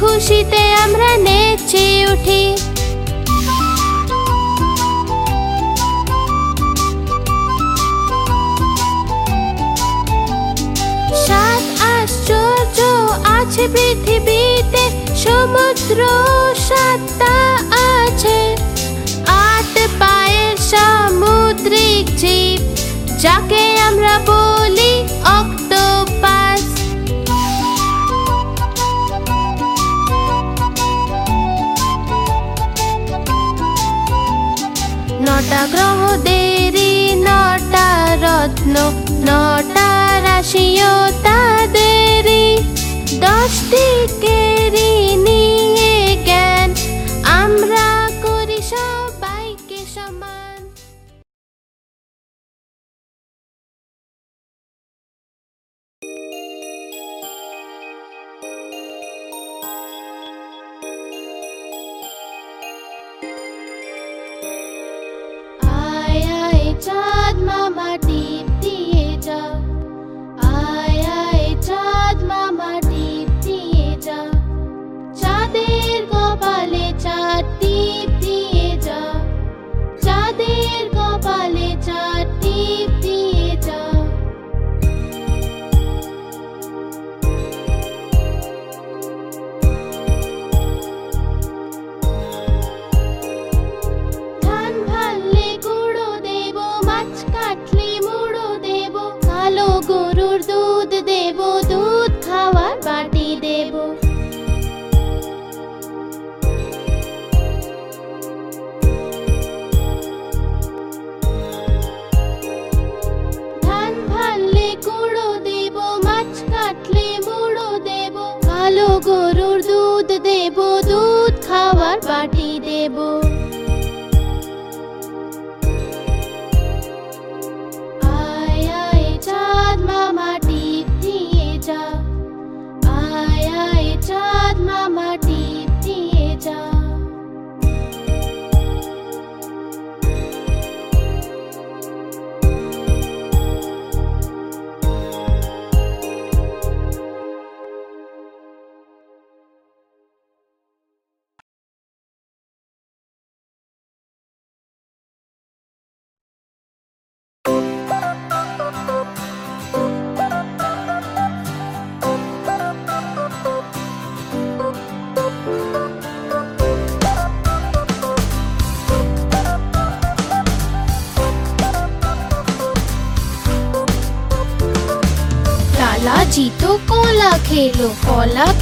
খুশিতে আমরা নেচে উঠি। সাত আশ্চর্য আছে পৃথিবীতে, সমুদ্র সাতটা আছে। আট পায়ের সামুদ্রিক জীব, যাকে আমরা বলি অক্টোপাস নটা গ্রহদেরই নটা রত্ন নটা রাশিও তাদেরই। দশ কেরি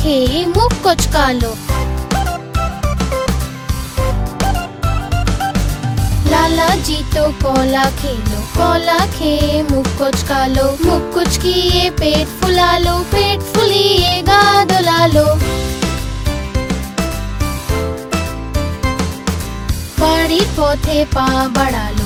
খেয়ে মুখ কচকালো লালা জি তো কলা খেলো কলা খেয়ে মুখ কচকালো মুখ কুচকিয়ে পেট ফুলালো পেট ফুলিয়ে গা দোলালো বাড়ির পথে পা বাড়ালো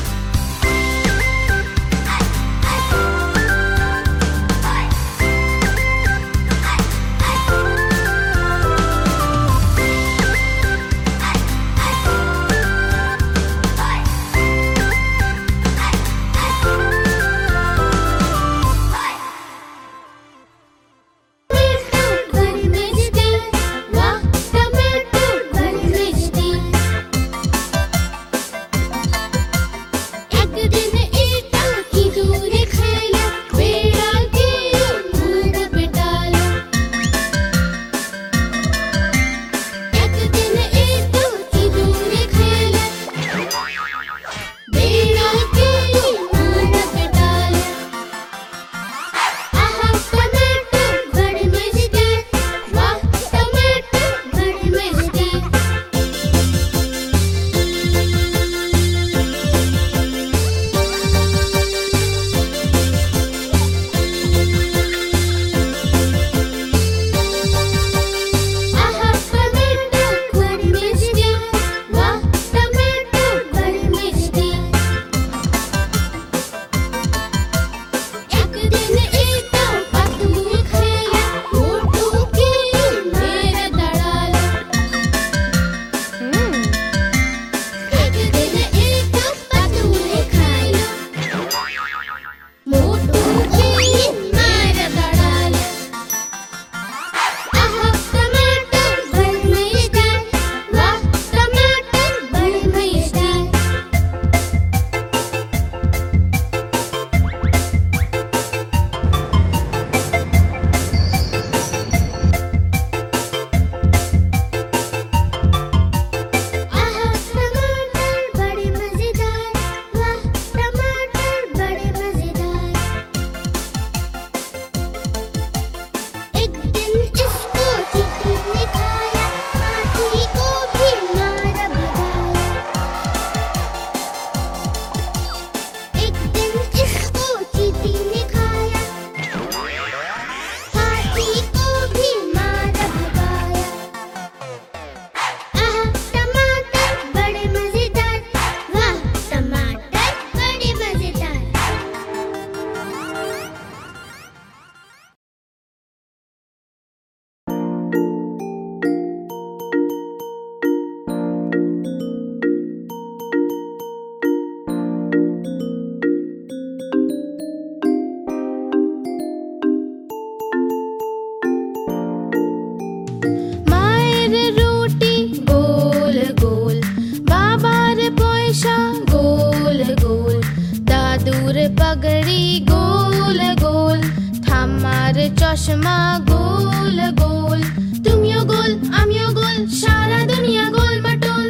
চশমা গোল গোল। তুমিও গোল, আমিও গোল, সারা দুনিয়া গোল মাটোল।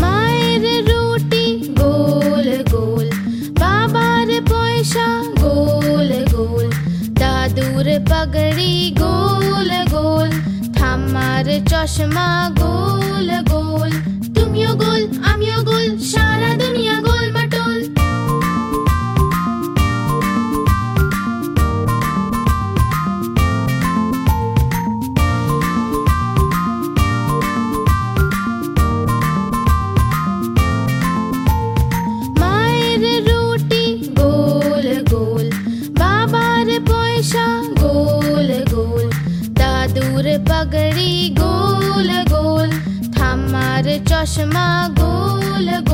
মায়ের রুটি গোল গোল। বাবার পয়সা গোল গোল। দাদুর পাগড়ি চশমা গোল গোল My goal.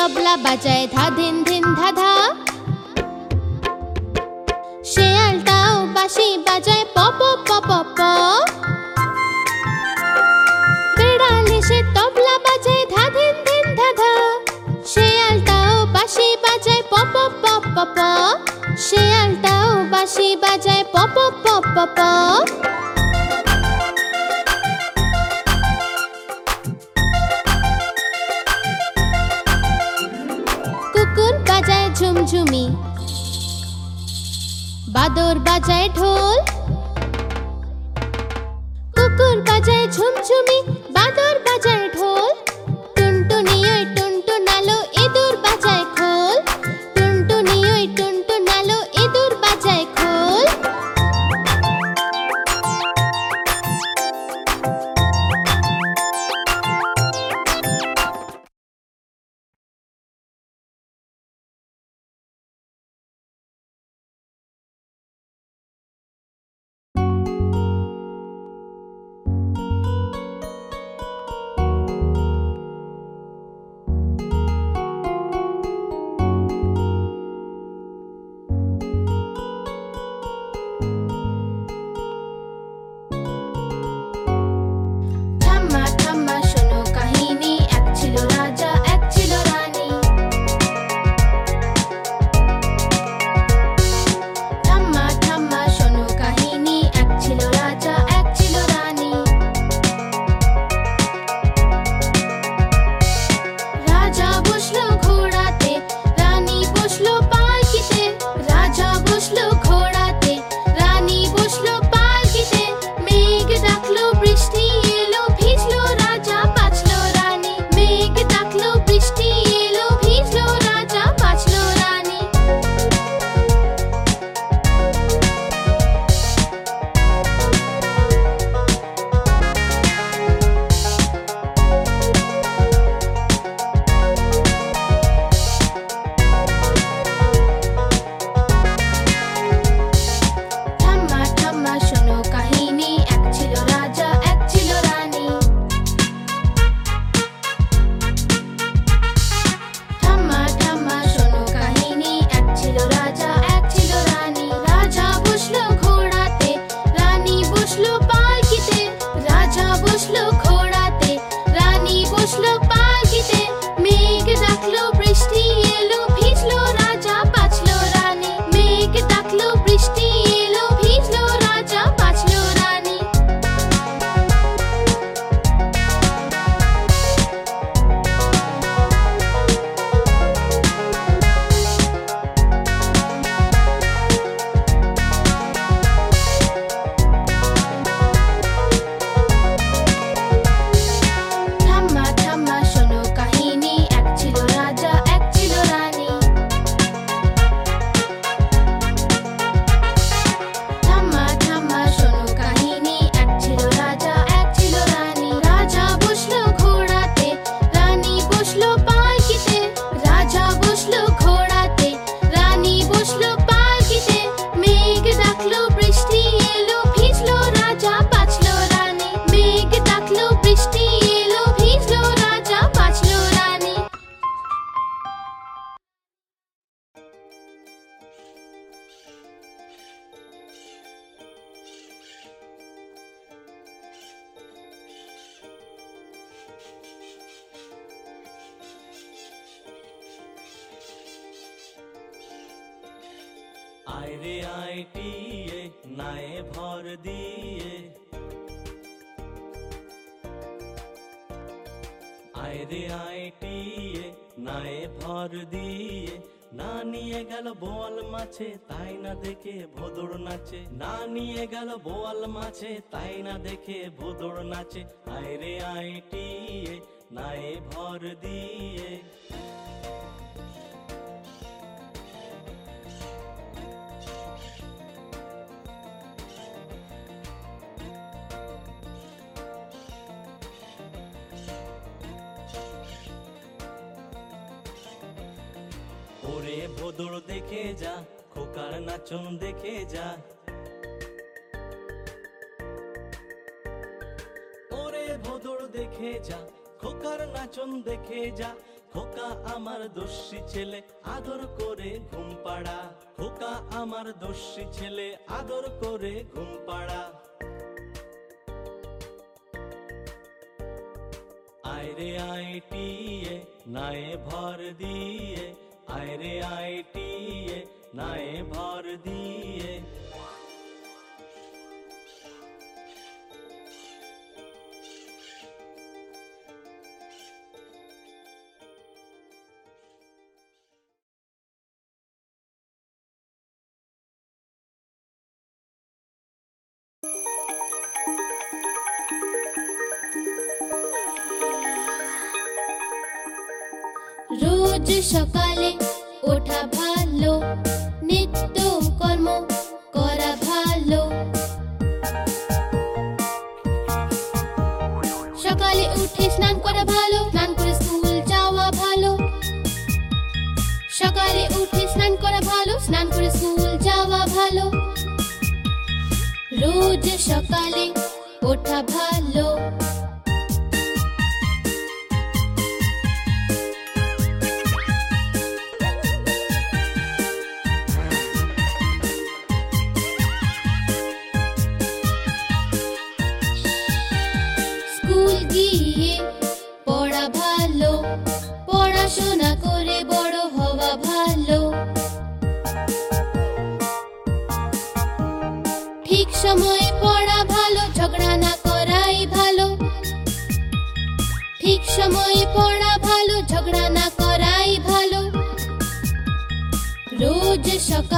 তবলা বাজায় ধা ধিন ধিন ধা ধা। শেয়ালটাও বাসি বাজায় পপ পপ প বেড়াল এসে তবলা বাজায় ধা ধিন ধিন ধা ধা। শেয়ালটাও বাঁশি বাজায় পপ পপ প শেয়ালটাও বাঁশি বাজায় পপ পপ ঝুমি বাদর বাজায় ঢোল। কুকুর বাজায় ঝুমঝুমি বাদর বাজায় ঢোল। রে রেআইটিএ নায়ে ভর দিয়ে। আয় রেআইটিএ নায়ে ভর দিয়ে। না নিয়ে গেল বোয়াল মাছে, তাই না দেখে ভোদর নাচে। না নিয়ে গেল বোয়াল মাছে, তাই না দেখে ভোদর নাচে। আই রে আইটি নাই ভর দিয়ে। নির্বাচন দেখে যা। ওরে ভোদর দেখে যা, খোকার নাচন দেখে যা। খোকা আমার দোষী ছেলে, আদর করে ঘুম পাড়া। খোকা আমার দোষী ছেলে, আদর করে ঘুম পাড়া। আয়রে আইটিয়ে নায়ে ভর দিয়ে। আয়রে আইটিয়ে नए भार दिए। रोज सकाले সকালে ওঠা ভালো।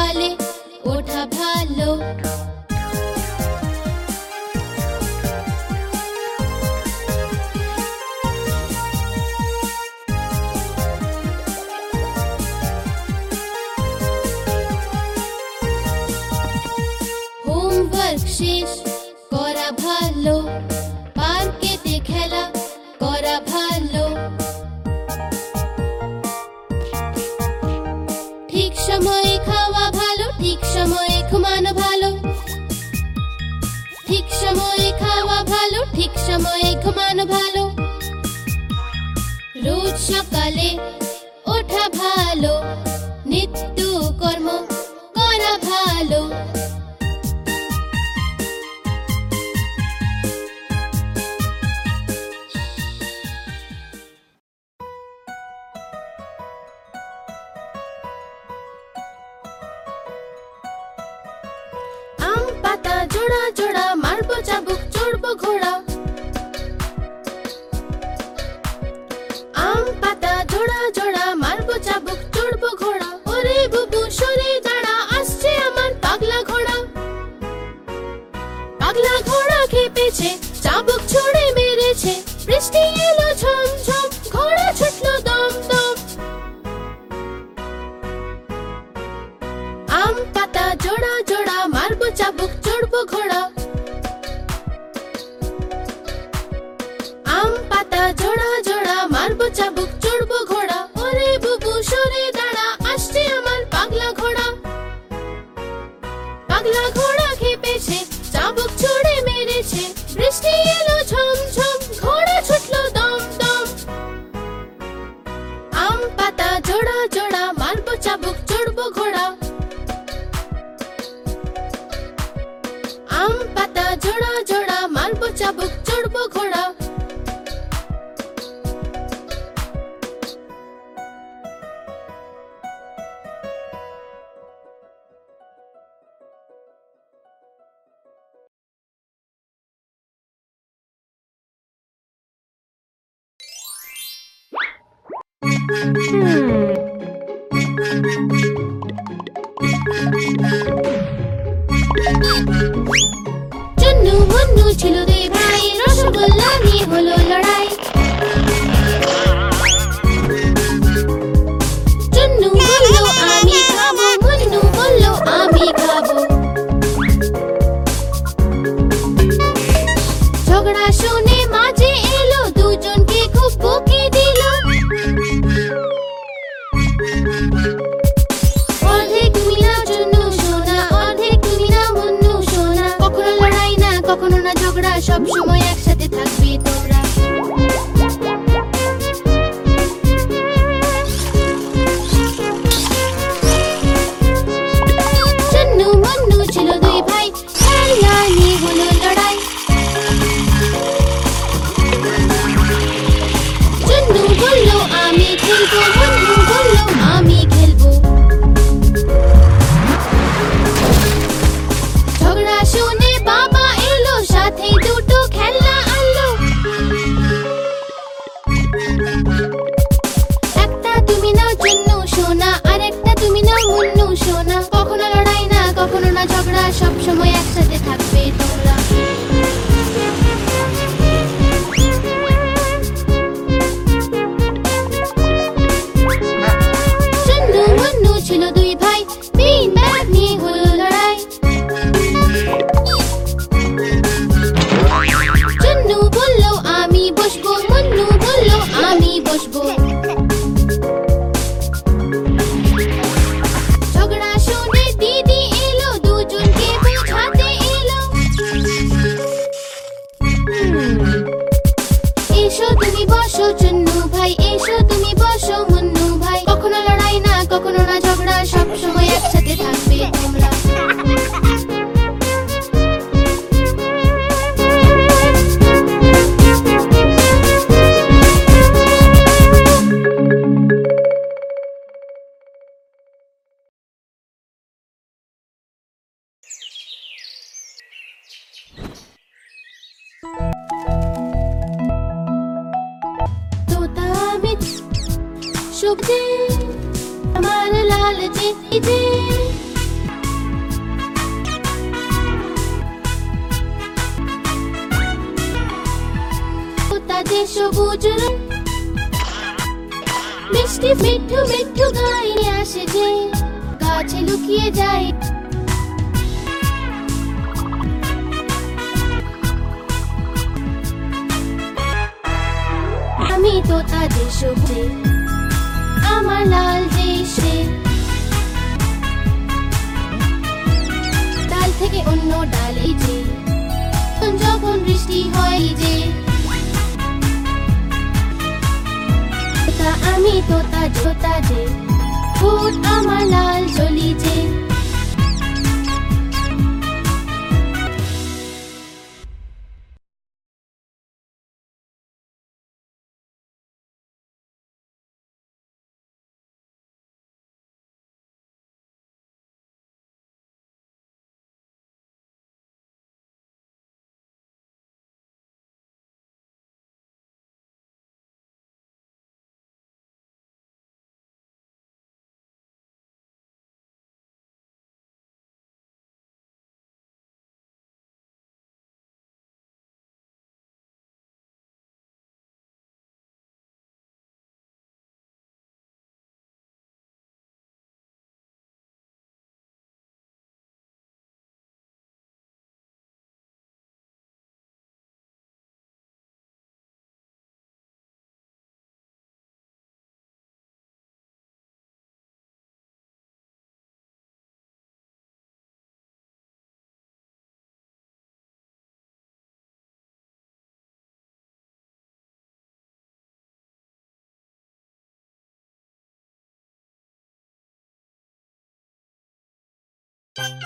ভালে ওঠা ভালো চাবুক চড়বো ঘোড়া। আম পাতা জোড়া জোড়া মারবো চাবুক চড়বো ঘোড়া।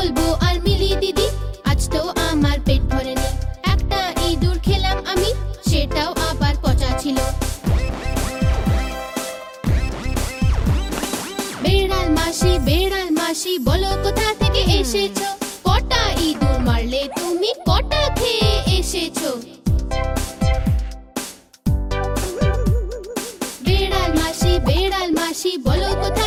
বলব আর মিলি দিদি, আজ তো আমার পেট ভরেনি একটা ইঁদুর খেলাম আমি, সেটাও আবার পচা ছিল। বেড়াল মাসি বেড়াল মাসি, বলো কোথা থেকে এসেছ? কটা ইঁদুর মারলে তুমি কটা খেয়ে এসেছ? বেড়াল মাসি বেড়াল মাসি, বলো কোথা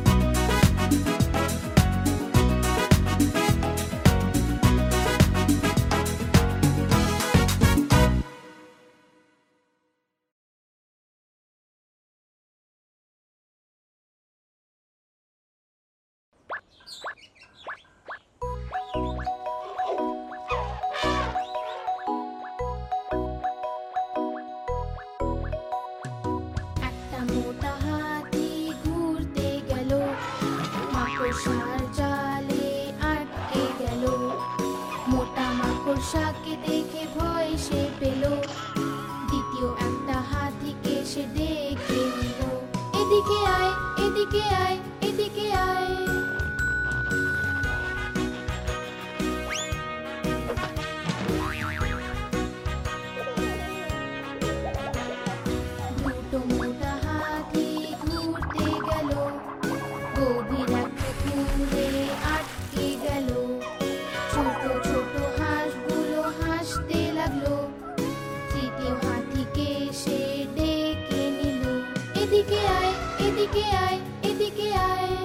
এদিকে আয় এদিকে আয়।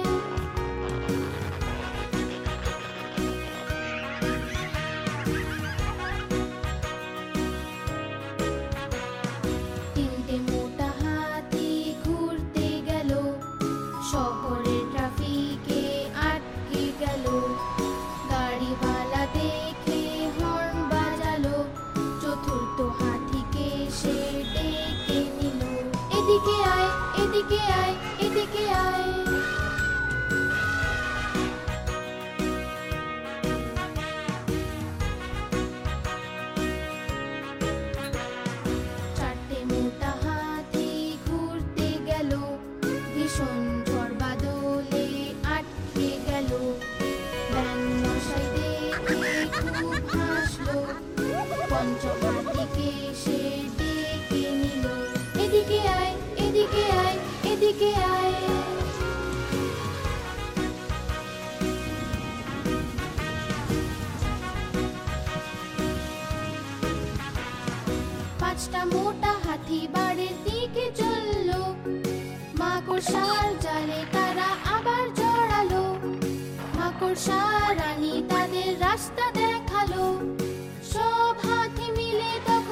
তিনটে মোটা হাতি ঘুরতে গেল শহরের ট্রাফিকে আটকে গেল। গাড়িওয়ালা দেখে হর্ন বাজালো, চতুর্থ হাতিকে সে ডেকে নিল। এদিকে আয় এদিকে আয়। পাঁচটা মোটা হাতি বাড়ির দিকে চলল। মাকড়সার জালে তারা আবার জড়ালো। মাকড়সা রানী তাদের রাস্তা দেখাল। সব হাতি মিলে তখন